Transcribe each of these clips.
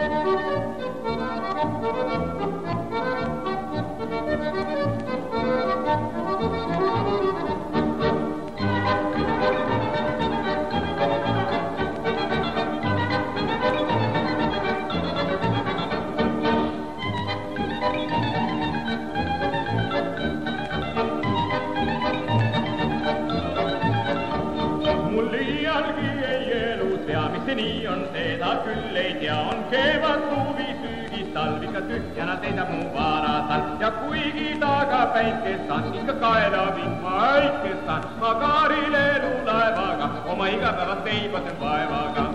Thank you. See nii on, seda küll ei tea, on kevad suvi süügis, talv ikka tühjana seisab mu varadal ja kuigi taga päikest on, ikka kaela vihma äikest on, ma kaaril elulaevaga oma igapäevast leiba teen vaevaga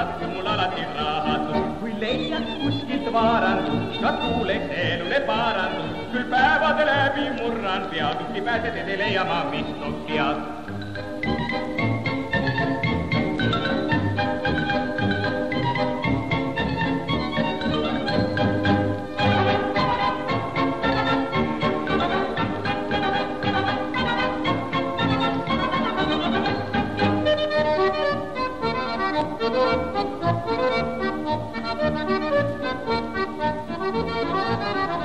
tasku mul alati rahatud. kui leiad kuskilt vaarandust, ka kuuleks elule parandust, küll päevade läbi murran pead, ükski pääsed ei leia ma mis Nokiast Thank you.